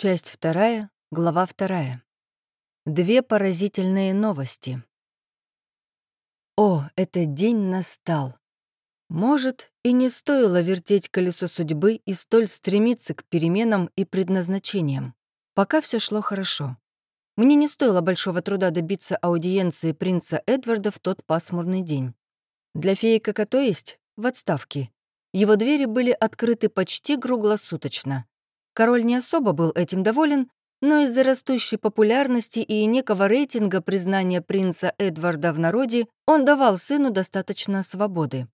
Часть вторая, глава вторая. Две поразительные новости. О, этот день настал. Может, и не стоило вертеть колесо судьбы и столь стремиться к переменам и предназначениям. Пока все шло хорошо. Мне не стоило большого труда добиться аудиенции принца Эдварда в тот пасмурный день. Для феи Какато есть в отставке. Его двери были открыты почти круглосуточно. Король не особо был этим доволен, но из-за растущей популярности и некого рейтинга признания принца Эдварда в народе он давал сыну достаточно свободы.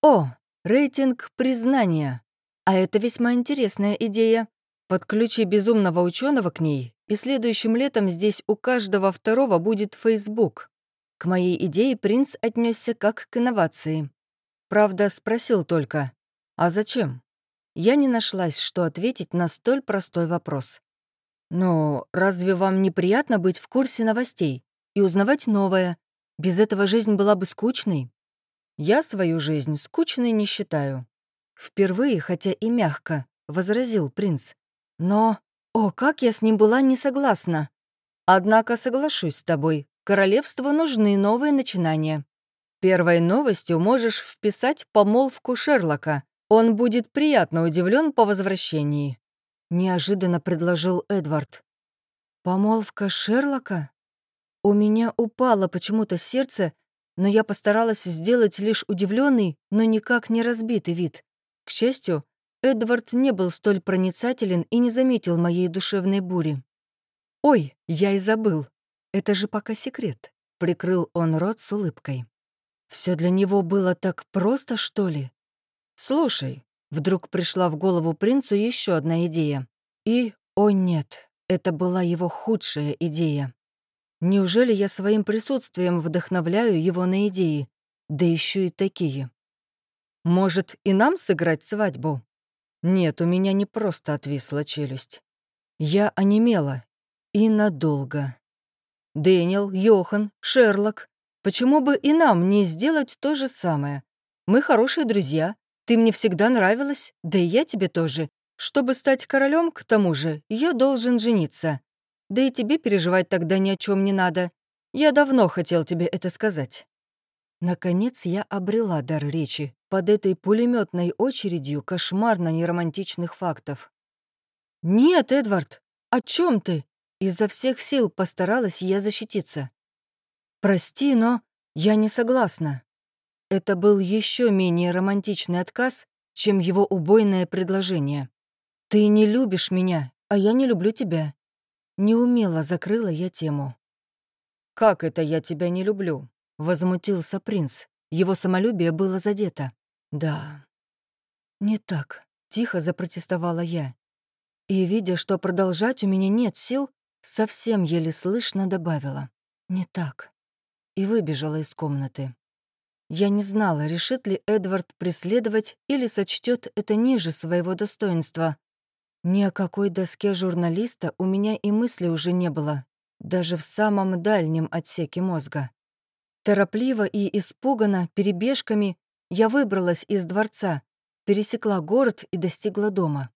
О, рейтинг признания. А это весьма интересная идея. Подключи безумного ученого к ней, и следующим летом здесь у каждого второго будет Facebook. К моей идее принц отнесся как к инновации. Правда, спросил только, а зачем? Я не нашлась, что ответить на столь простой вопрос. Но разве вам неприятно быть в курсе новостей и узнавать новое? Без этого жизнь была бы скучной. Я свою жизнь скучной не считаю. Впервые, хотя и мягко, возразил принц. Но, о, как я с ним была не согласна. Однако соглашусь с тобой, королевству нужны новые начинания. Первой новостью можешь вписать помолвку Шерлока, он будет приятно удивлен по возвращении», — неожиданно предложил Эдвард. «Помолвка Шерлока?» У меня упало почему-то сердце, но я постаралась сделать лишь удивленный, но никак не разбитый вид. К счастью, Эдвард не был столь проницателен и не заметил моей душевной бури. «Ой, я и забыл. Это же пока секрет», — прикрыл он рот с улыбкой. Все для него было так просто, что ли? «Слушай», — вдруг пришла в голову принцу еще одна идея. И, о нет, это была его худшая идея. Неужели я своим присутствием вдохновляю его на идеи? Да еще и такие. Может, и нам сыграть свадьбу? Нет, у меня не просто отвисла челюсть. Я онемела. И надолго. Дэниел, Йохан, Шерлок. Почему бы и нам не сделать то же самое? Мы хорошие друзья, ты мне всегда нравилась, да и я тебе тоже. Чтобы стать королем, к тому же, я должен жениться. Да и тебе переживать тогда ни о чем не надо. Я давно хотел тебе это сказать». Наконец я обрела дар речи под этой пулеметной очередью кошмарно неромантичных фактов. «Нет, Эдвард, о чем ты?» Изо всех сил постаралась я защититься. «Прости, но я не согласна». Это был еще менее романтичный отказ, чем его убойное предложение. «Ты не любишь меня, а я не люблю тебя». Неумело закрыла я тему. «Как это я тебя не люблю?» — возмутился принц. Его самолюбие было задето. «Да». «Не так», — тихо запротестовала я. И, видя, что продолжать у меня нет сил, совсем еле слышно добавила. «Не так». И выбежала из комнаты. Я не знала, решит ли Эдвард преследовать или сочтет это ниже своего достоинства. Ни о какой доске журналиста у меня и мысли уже не было, даже в самом дальнем отсеке мозга. Торопливо и испуганно, перебежками, я выбралась из дворца, пересекла город и достигла дома.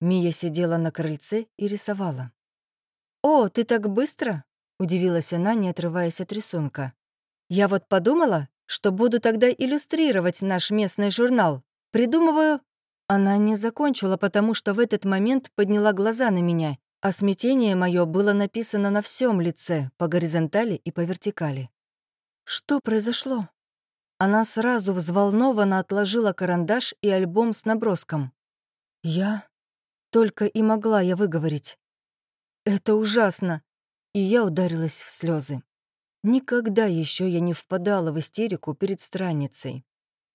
Мия сидела на крыльце и рисовала. «О, ты так быстро?» — удивилась она, не отрываясь от рисунка. «Я вот подумала, что буду тогда иллюстрировать наш местный журнал. Придумываю...» Она не закончила, потому что в этот момент подняла глаза на меня, а смятение мое было написано на всем лице, по горизонтали и по вертикали. «Что произошло?» Она сразу взволнованно отложила карандаш и альбом с наброском. «Я...» Только и могла я выговорить. «Это ужасно!» И я ударилась в слезы. Никогда еще я не впадала в истерику перед страницей.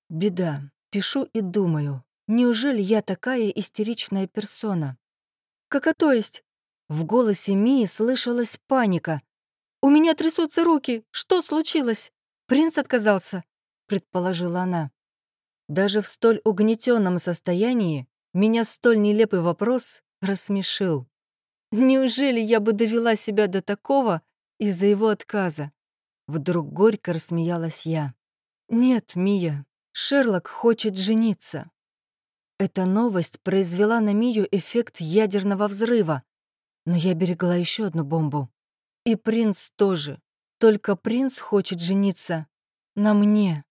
Беда. Пишу и думаю. Неужели я такая истеричная персона? Как а то есть? В голосе Мии слышалась паника. «У меня трясутся руки. Что случилось? Принц отказался», — предположила она. Даже в столь угнетенном состоянии меня столь нелепый вопрос рассмешил. Неужели я бы довела себя до такого, из-за его отказа. Вдруг горько рассмеялась я. «Нет, Мия, Шерлок хочет жениться». Эта новость произвела на Мию эффект ядерного взрыва. Но я берегла еще одну бомбу. И принц тоже. Только принц хочет жениться на мне.